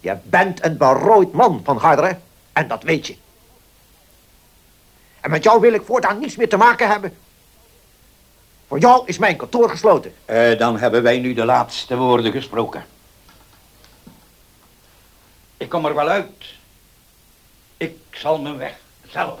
Je bent een berooid man van Garderen. En dat weet je. En met jou wil ik voortaan niets meer te maken hebben. Voor jou is mijn kantoor gesloten. Uh, dan hebben wij nu de laatste woorden gesproken. Ik kom er wel uit. Ik zal mijn weg zelf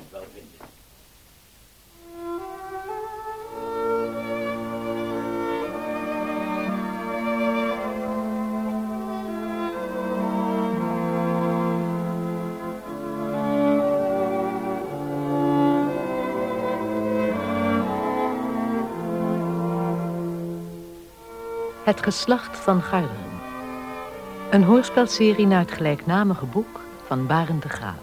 Het geslacht van Garderen. Een hoorspelserie naar het gelijknamige boek van Barend de Graaf.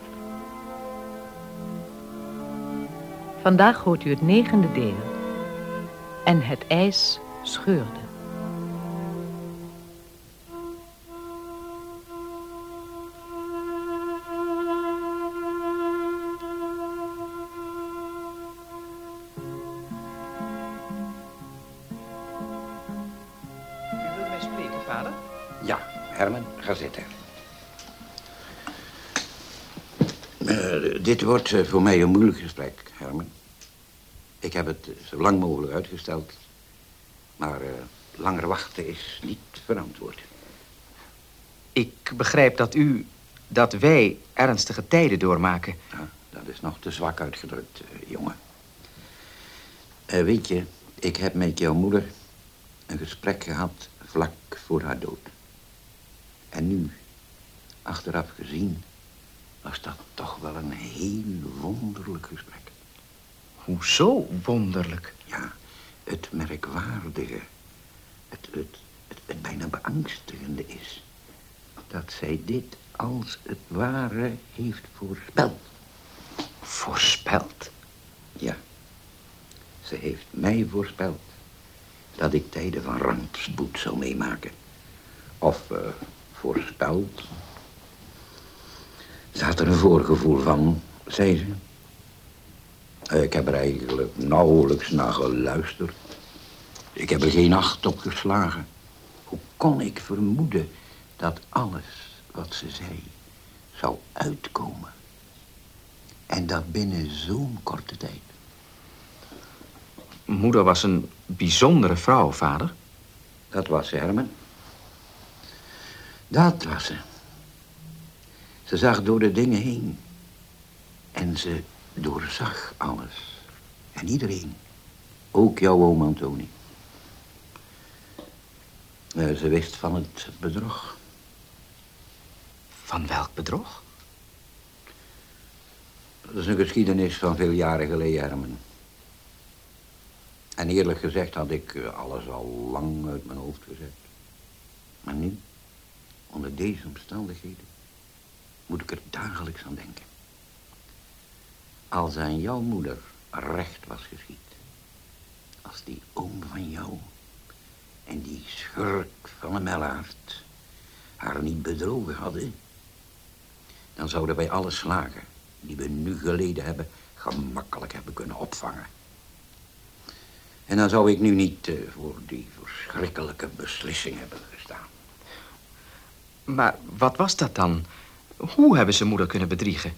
Vandaag hoort u het negende deel. En het ijs scheurde. Wordt eh, voor mij een moeilijk gesprek, Herman. Ik heb het zo lang mogelijk uitgesteld. Maar uh, langer wachten is niet verantwoord. Ik begrijp dat u, dat wij ernstige tijden doormaken. Ja, dat is nog te zwak uitgedrukt, uh, jongen. weet je, ik heb met jouw moeder een gesprek gehad vlak voor haar dood. En nu, achteraf gezien, was dat toch wel een heel wonderlijk gesprek. Hoezo wonderlijk? Ja, het merkwaardige, het, het, het, het bijna beangstigende is... dat zij dit als het ware heeft voorspeld. Voorspeld? Ja. Ze heeft mij voorspeld dat ik tijden van rampspoed zou meemaken. Of uh, voorspeld ze had er een voorgevoel van, zei ze. Ik heb er eigenlijk nauwelijks naar geluisterd. Ik heb er geen acht op geslagen. Hoe kon ik vermoeden dat alles wat ze zei zou uitkomen? En dat binnen zo'n korte tijd. Moeder was een bijzondere vrouw, vader. Dat was ze, Herman. Dat was ze. Ze zag door de dingen heen. En ze doorzag alles. En iedereen. Ook jouw oom Antoni. Uh, ze wist van het bedrog. Van welk bedrog? Dat is een geschiedenis van veel jaren geleden, Herman. En eerlijk gezegd had ik eh, alles al lang uit mijn hoofd gezet. Maar nu, onder deze omstandigheden moet ik er dagelijks aan denken. Als aan jouw moeder recht was geschied. Als die oom van jou en die schurk van een Mellaert haar niet bedrogen hadden... dan zouden wij alle slagen die we nu geleden hebben... gemakkelijk hebben kunnen opvangen. En dan zou ik nu niet uh, voor die verschrikkelijke beslissing hebben gestaan. Maar wat was dat dan? Hoe hebben ze moeder kunnen bedriegen?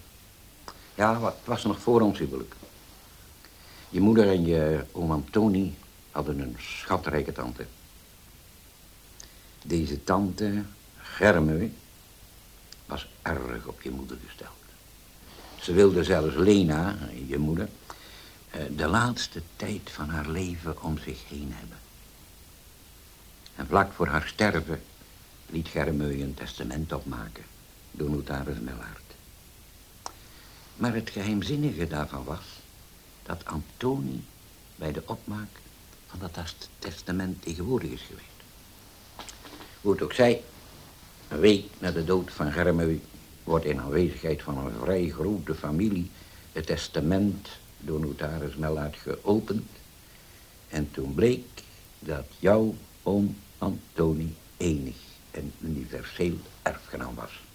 Ja, wat was er nog voor ons huwelijk? Je moeder en je oom Antoni hadden een schatrijke tante. Deze tante, Germe, was erg op je moeder gesteld. Ze wilde zelfs Lena, je moeder, eh, de laatste tijd van haar leven om zich heen hebben. En vlak voor haar sterven liet Germe een testament opmaken door notaris Mellard. Maar het geheimzinnige daarvan was dat Antoni bij de opmaak van dat testament tegenwoordig is geweest. Hoe het ook zij, een week na de dood van Germeu wordt in aanwezigheid van een vrij grote familie het testament door notaris Mellard geopend. En toen bleek dat jouw oom Antoni enig en universeel erfgenaam was.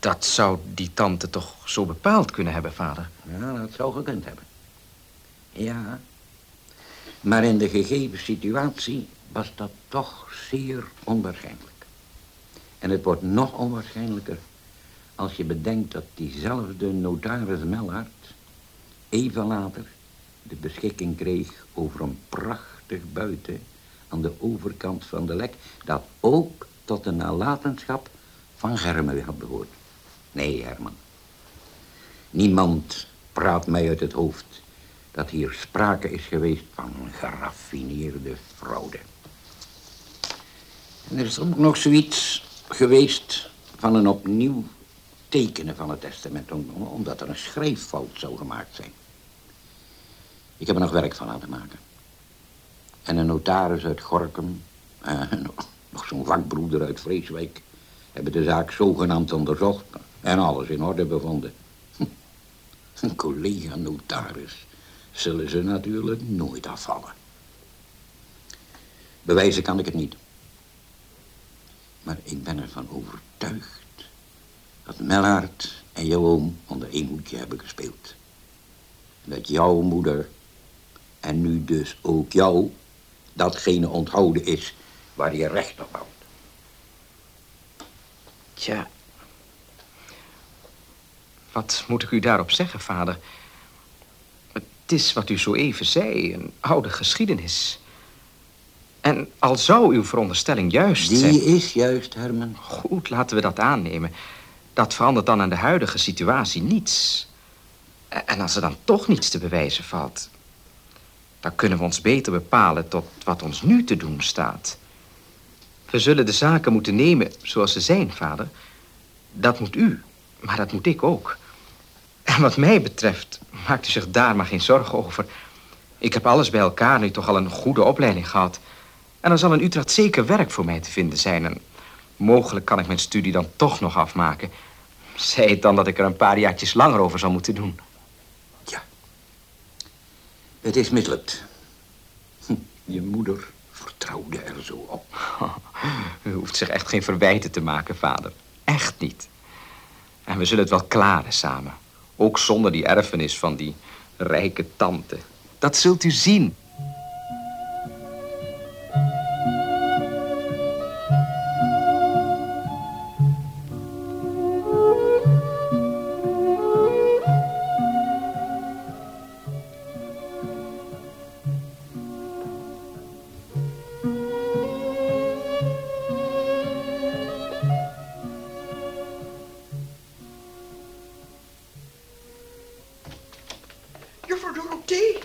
Dat zou die tante toch zo bepaald kunnen hebben, vader? Ja, dat zou gekund hebben. Ja. Maar in de gegeven situatie was dat toch zeer onwaarschijnlijk. En het wordt nog onwaarschijnlijker als je bedenkt dat diezelfde notaris Mellard even later de beschikking kreeg over een prachtig buiten aan de overkant van de lek, dat ook tot de nalatenschap van Germen had behoord. Nee, Herman. Niemand praat mij uit het hoofd dat hier sprake is geweest van geraffineerde fraude. En er is ook nog zoiets geweest van een opnieuw tekenen van het testament, omdat er een schrijffout zou gemaakt zijn. Ik heb er nog werk van laten maken. En een notaris uit Gorkum, en nog zo'n vakbroeder uit Vreeswijk, hebben de zaak zogenaamd onderzocht en alles in orde bevonden. Een collega notaris zullen ze natuurlijk nooit afvallen. Bewijzen kan ik het niet. Maar ik ben ervan overtuigd dat Mellard en jouw oom onder één hoedje hebben gespeeld. Dat jouw moeder, en nu dus ook jou, datgene onthouden is waar je recht op houdt. Tja. Wat moet ik u daarop zeggen, vader? Het is wat u zo even zei, een oude geschiedenis. En al zou uw veronderstelling juist Die zijn... Die is juist, Herman. Goed, laten we dat aannemen. Dat verandert dan aan de huidige situatie niets. En als er dan toch niets te bewijzen valt... dan kunnen we ons beter bepalen tot wat ons nu te doen staat. We zullen de zaken moeten nemen zoals ze zijn, vader. Dat moet u, maar dat moet ik ook. En wat mij betreft, maakt u zich daar maar geen zorgen over. Ik heb alles bij elkaar nu toch al een goede opleiding gehad. En er zal in Utrecht zeker werk voor mij te vinden zijn. En mogelijk kan ik mijn studie dan toch nog afmaken. Zij het dan dat ik er een paar jaartjes langer over zal moeten doen. Ja. Het is mislukt. Hm, je moeder vertrouwde er zo op. U hoeft zich echt geen verwijten te maken, vader. Echt niet. En we zullen het wel klaren samen. Ook zonder die erfenis van die rijke tante. Dat zult u zien. Dorothee,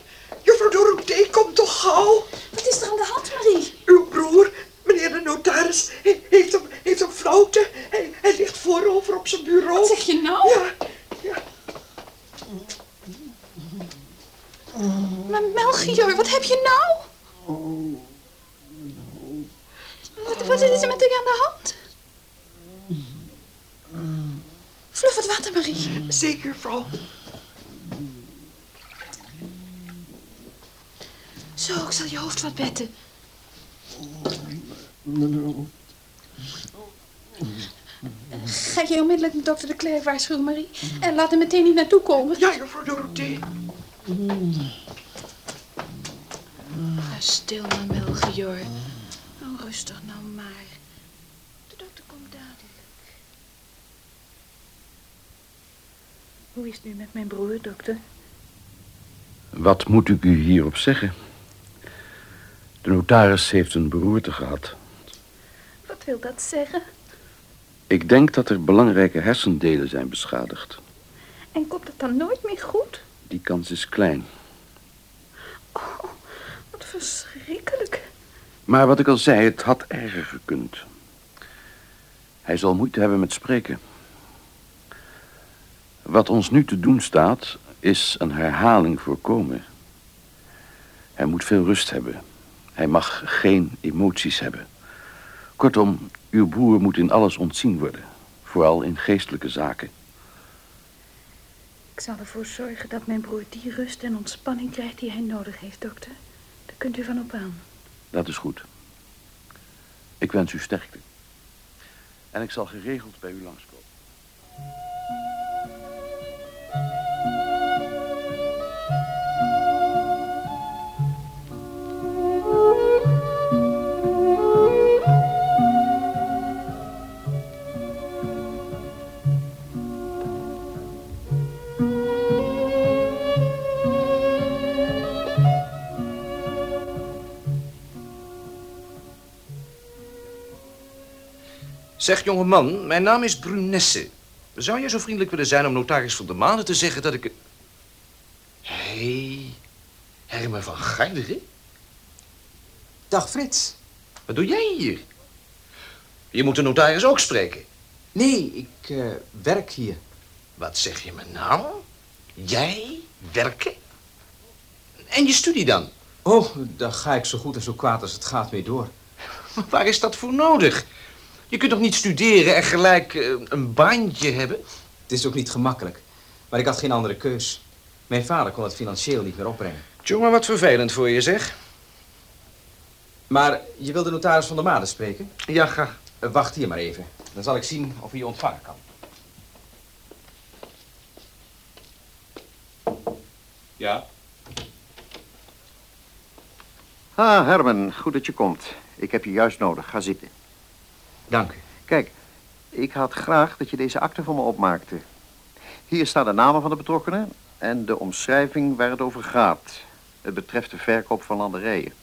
juffrouw Dorothee, kom toch gauw. Wat is er aan de hand, Marie? Uw broer, meneer de notaris, he- heeft een, heeft een flauwte. Hij, hij ligt voorover op zijn bureau. Wat zeg je nou? Ja, ja. Maar Melchior, wat heb je nou? Wat, wat is er met u aan de hand? Vlug wat water, Marie. Zeker, juffrouw. Ik zal je hoofd wat betten. Ga je onmiddellijk met dokter de Cler waarschuwen, Marie? En laat hem meteen niet naartoe komen. Ja, juffrouw Dorothee. Ga stil maar, Melchior. Oh, rustig nou maar. De dokter komt dadelijk. Hoe is het nu met mijn broer, dokter? Wat moet ik u hierop zeggen? De notaris heeft een beroerte gehad. Wat wil dat zeggen? Ik denk dat er belangrijke hersendelen zijn beschadigd. En komt het dan nooit meer goed? Die kans is klein. Oh, wat verschrikkelijk. Maar wat ik al zei, het had erger gekund. Hij zal moeite hebben met spreken. Wat ons nu te doen staat, is een herhaling voorkomen. Hij moet veel rust hebben. Hij mag geen emoties hebben. Kortom, uw broer moet in alles ontzien worden. Vooral in geestelijke zaken. Ik zal ervoor zorgen dat mijn broer die rust en ontspanning krijgt die hij nodig heeft, dokter. Daar kunt u van op aan. Dat is goed. Ik wens u sterkte. En ik zal geregeld bij u langskomen. Zeg, jongeman, mijn naam is Brunesse. Zou jij zo vriendelijk willen zijn om notaris van de Manen te zeggen dat ik... Hé, hey, Herman van Garderen? Dag Frits. Wat doe jij hier? Je moet de notaris ook spreken. Nee, ik uh, werk hier. Wat zeg je me nou? Jij werken? En je studie dan? Oh, daar ga ik zo goed en zo kwaad als het gaat mee door. Maar waar is dat voor nodig? Je kunt toch niet studeren en gelijk uh, een baantje hebben? Het is ook niet gemakkelijk. Maar ik had geen andere keus. Mijn vader kon het financieel niet meer opbrengen. Jongen, wat vervelend voor je, zeg. Maar je wil de notaris van de Maden spreken? Ja, graag. Uh, wacht hier maar even. Dan zal ik zien of hij je ontvangen kan. Ja? Ah, Herman, goed dat je komt. Ik heb je juist nodig. Ga zitten. Dank u. Kijk, ik had graag dat je deze akte voor me opmaakte. Hier staan de namen van de betrokkenen en de omschrijving waar het over gaat. Het betreft de verkoop van landerijen.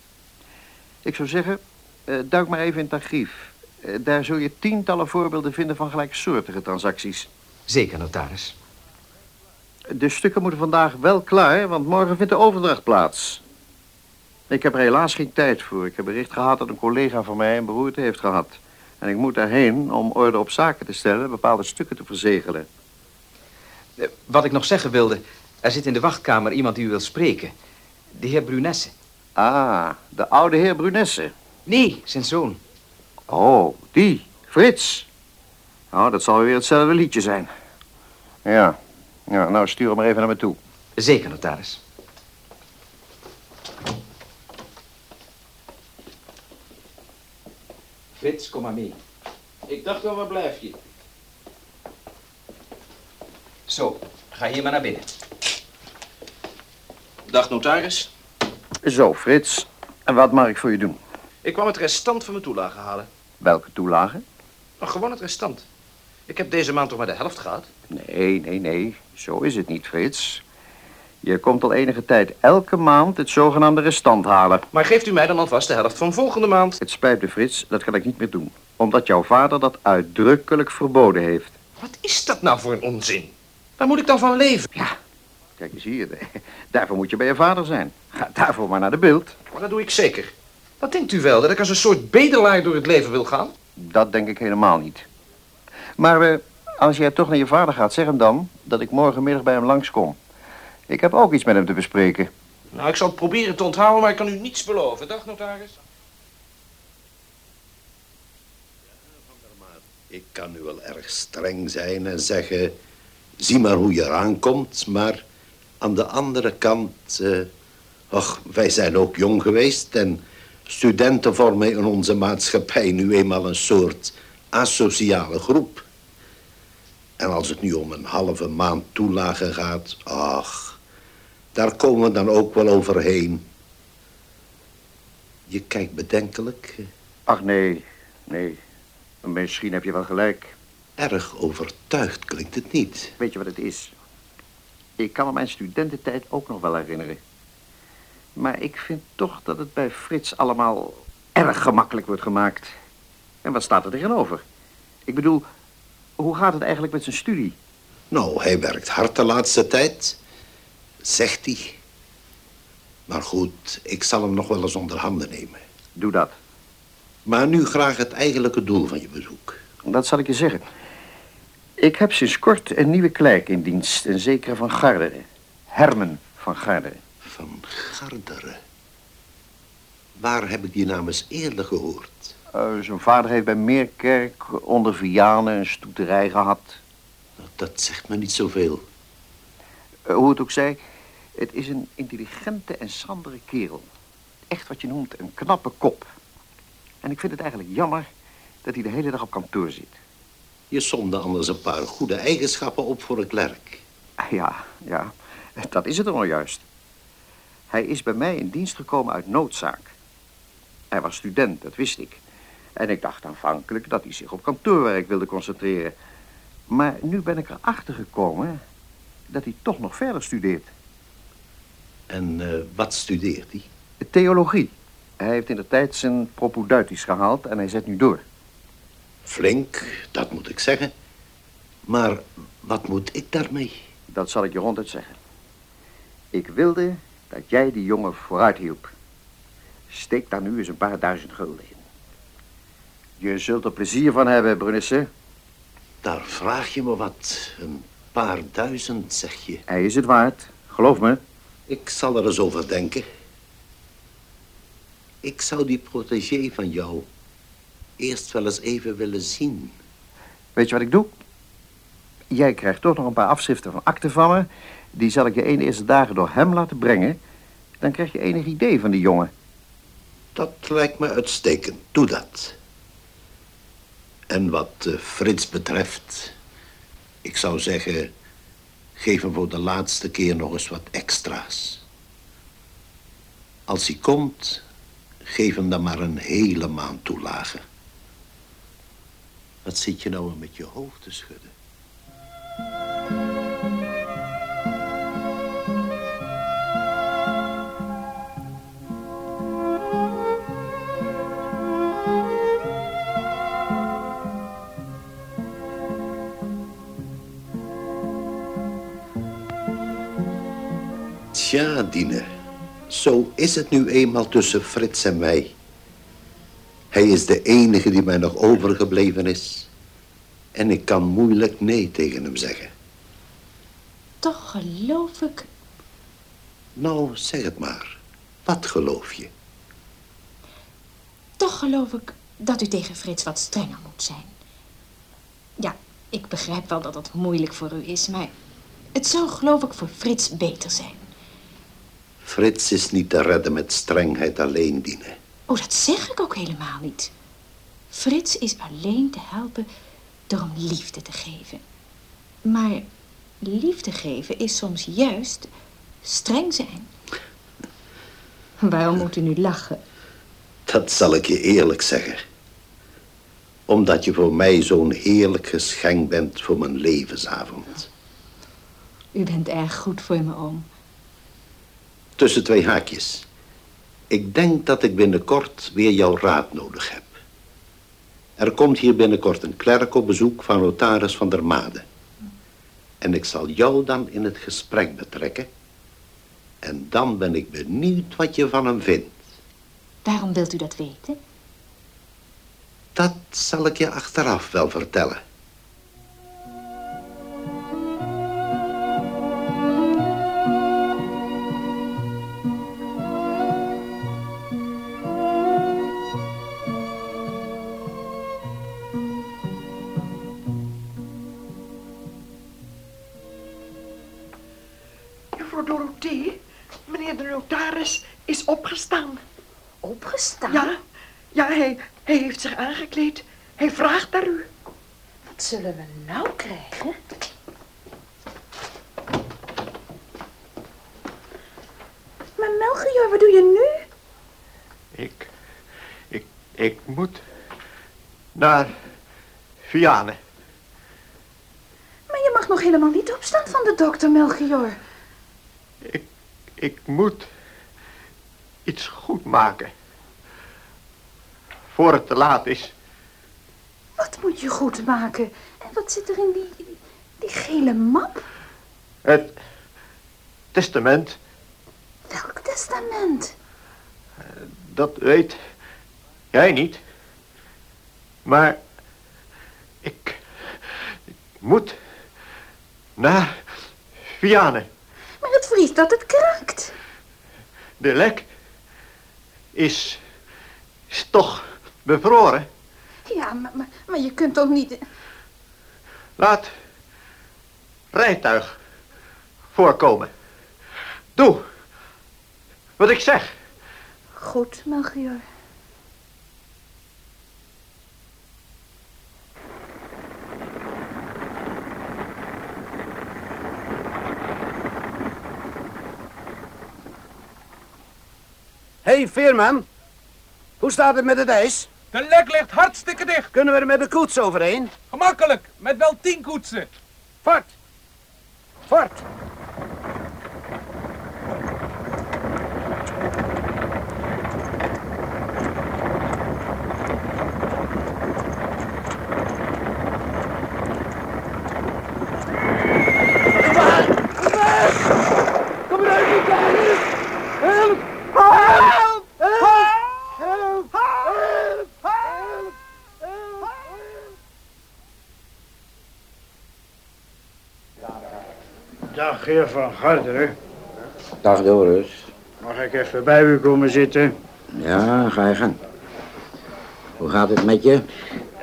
Ik zou zeggen, uh, duik maar even in het archief. Uh, daar zul je tientallen voorbeelden vinden van gelijksoortige transacties. Zeker, notaris. De stukken moeten vandaag wel klaar, want morgen vindt de overdracht plaats. Ik heb er helaas geen tijd voor. Ik heb bericht gehad dat een collega van mij een beroerte heeft gehad. En ik moet daarheen om orde op zaken te stellen, bepaalde stukken te verzegelen. Uh, wat ik nog zeggen wilde, er zit in de wachtkamer iemand die u wil spreken. De heer Brunesse. Ah, de oude heer Brunesse. Nee, zijn zoon. Oh, die, Frits. Nou, dat zal weer hetzelfde liedje zijn. Ja, ja nou stuur hem maar even naar me toe. Zeker, notaris. Frits, kom maar mee. Ik dacht wel, waar blijf je? Zo, ga hier maar naar binnen. Dag, notaris. Zo, Frits. En wat mag ik voor je doen? Ik kwam het restant van mijn toelage halen. Welke toelage? Nou, gewoon het restant. Ik heb deze maand toch maar de helft gehad? Nee, nee, nee. Zo is het niet, Frits. Je komt al enige tijd elke maand het zogenaamde restant halen. Maar geeft u mij dan alvast de helft van volgende maand? Het spijt me, Frits, dat kan ik niet meer doen. Omdat jouw vader dat uitdrukkelijk verboden heeft. Wat is dat nou voor een onzin? Waar moet ik dan van leven? Ja, kijk eens hier. Daarvoor moet je bij je vader zijn. Ga daarvoor maar naar de beeld. Maar dat doe ik zeker. Wat denkt u wel, dat ik als een soort bedelaar door het leven wil gaan? Dat denk ik helemaal niet. Maar uh, als jij toch naar je vader gaat, zeg hem dan dat ik morgenmiddag bij hem langskom. Ik heb ook iets met hem te bespreken. Nou, ik zal het proberen te onthouden, maar ik kan u niets beloven. Dag, notaris. Ik kan nu wel erg streng zijn en zeggen... zie maar hoe je eraan komt, maar aan de andere kant... Uh, och, wij zijn ook jong geweest en studenten vormen in onze maatschappij nu eenmaal een soort asociale groep. En als het nu om een halve maand toelage gaat, ach, daar komen we dan ook wel overheen. Je kijkt bedenkelijk. Ach nee, nee. Misschien heb je wel gelijk. Erg overtuigd klinkt het niet. Weet je wat het is? Ik kan me mijn studententijd ook nog wel herinneren. Maar ik vind toch dat het bij Frits allemaal erg gemakkelijk wordt gemaakt. En wat staat er tegenover? Ik bedoel, hoe gaat het eigenlijk met zijn studie? Nou, hij werkt hard de laatste tijd. Zegt hij. Maar goed, ik zal hem nog wel eens onder handen nemen. Doe dat. Maar nu graag het eigenlijke doel van je bezoek. Dat zal ik je zeggen. Ik heb sinds kort een nieuwe klerk in dienst. Een zekere van Garderen. Hermen van Garderen. Van Garderen? Waar heb ik die naam eens eerder gehoord? Uh, zijn vader heeft bij Meerkerk onder Vianen een stoeterij gehad. Dat zegt me niet zoveel. Uh, hoe het ook zij, het is een intelligente en schrandere kerel. Echt wat je noemt een knappe kop. En ik vind het eigenlijk jammer dat hij de hele dag op kantoor zit. Je somde anders een paar goede eigenschappen op voor een klerk. Ja, ja, dat is het er nou juist. Hij is bij mij in dienst gekomen uit noodzaak. Hij was student, dat wist ik. En ik dacht aanvankelijk dat hij zich op kantoorwerk wilde concentreren. Maar nu ben ik erachter gekomen dat hij toch nog verder studeert. En uh, wat studeert hij? Theologie. Hij heeft in de tijd zijn propaedeutisch gehaald en hij zet nu door. Flink, dat moet ik zeggen. Maar wat moet ik daarmee? Dat zal ik je ronduit zeggen. Ik wilde dat jij die jongen vooruit hielp. Steek daar nu eens een paar duizend gulden in. Je zult er plezier van hebben, Brunisse. Daar vraag je me wat. Een paar duizend, zeg je. Hij is het waard, geloof me. Ik zal er eens over denken. Ik zou die protégé van jou eerst wel eens even willen zien. Weet je wat ik doe? Jij krijgt toch nog een paar afschriften van akten van me. Die zal ik je een eerste dagen door hem laten brengen. Dan krijg je enig idee van die jongen. Dat lijkt me uitstekend. Doe dat. En wat eh, Frits betreft, ik zou zeggen, geef hem voor de laatste keer nog eens wat extra's. Als hij komt, geef hem dan maar een hele maand toelage. Wat zit je nou met je hoofd te schudden? Tja, Dine. Zo is het nu eenmaal tussen Frits en mij. Hij is de enige die mij nog overgebleven is. En ik kan moeilijk nee tegen hem zeggen. Toch geloof ik... Nou, zeg het maar. Wat geloof je? Toch geloof ik dat u tegen Frits wat strenger moet zijn. Ja, ik begrijp wel dat het moeilijk voor u is, maar... Het zou geloof ik voor Frits beter zijn. Frits is niet te redden met strengheid alleen, Dine. Oh, dat zeg ik ook helemaal niet. Frits is alleen te helpen door hem liefde te geven. Maar liefde geven is soms juist streng zijn. Waarom moet u nu lachen? Dat zal ik je eerlijk zeggen. Omdat je voor mij zo'n heerlijk geschenk bent voor mijn levensavond. U bent erg goed voor me, oom. Tussen twee haakjes. Ik denk dat ik binnenkort weer jouw raad nodig heb. Er komt hier binnenkort een klerk op bezoek van notaris van der Made. En ik zal jou dan in het gesprek betrekken. En dan ben ik benieuwd wat je van hem vindt. Waarom wilt u dat weten? Dat zal ik je achteraf wel vertellen. Aangekleed. Hij vraagt naar u. Wat zullen we nou krijgen? Maar Melchior, wat doe je nu? Ik, ik, ik moet naar Vianen. Maar je mag nog helemaal niet opstaan van de dokter, Melchior. Ik, ik moet iets goed maken. Voor het te laat is. Wat moet je goed maken? En wat zit er in die, die gele map? Het testament, Welk testament? dat weet jij niet. Maar ik, ik moet naar Vianen. Maar het vriest dat het kraakt. De lek is, is toch bevroren. Ja, maar, maar, maar je kunt toch niet... Laat rijtuig voorkomen. Doe wat ik zeg. Goed, Melchior. Hé, hey, Veerman. Hoe staat het met het ijs? De lek ligt hartstikke dicht. Kunnen we er met de koets overheen? Gemakkelijk, met wel tien koetsen. Fort. Fort. Dag, heer van Garderen. Dag Doris. Mag ik even bij u komen zitten? Ja, ga je gang. Hoe gaat het met je?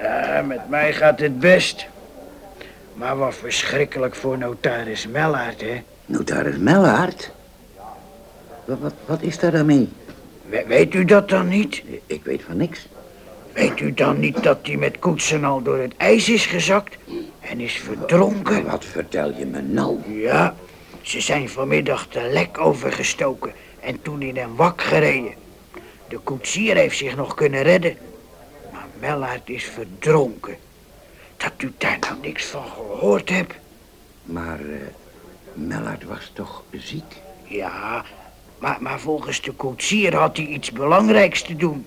Ja, met mij gaat het best. Maar wat verschrikkelijk voor notaris Mellaert, hè? Notaris Mellaert? Wat, wat, wat is daar dan mee? We- weet u dat dan niet? Ik weet van niks. Weet u dan niet dat hij met koetsen al door het ijs is gezakt en is verdronken? Wat vertel je me nou? Ja, ze zijn vanmiddag de lek overgestoken en toen in een wak gereden. De koetsier heeft zich nog kunnen redden, maar Mellaert is verdronken. Dat u daar nou niks van gehoord hebt? Maar uh, Mellaert was toch ziek? Ja, maar, maar volgens de koetsier had hij iets belangrijks te doen.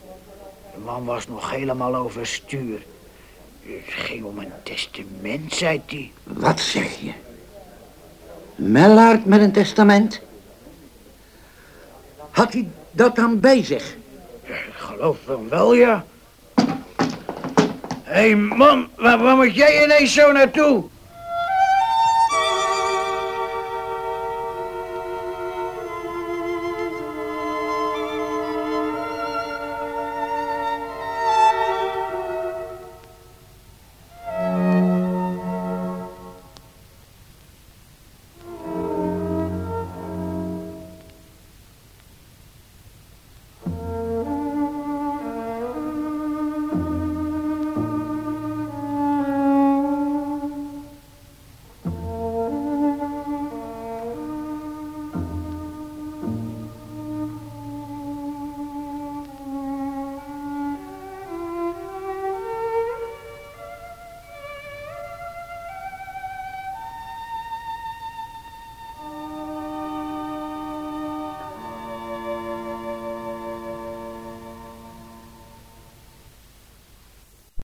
De man was nog helemaal overstuur. Het ging om een testament, zei hij. Wat zeg je? Mellaert met een testament? Had hij dat dan bij zich? Ik geloof van wel, ja. Hé, hey man, waar, waar moet jij ineens zo naartoe?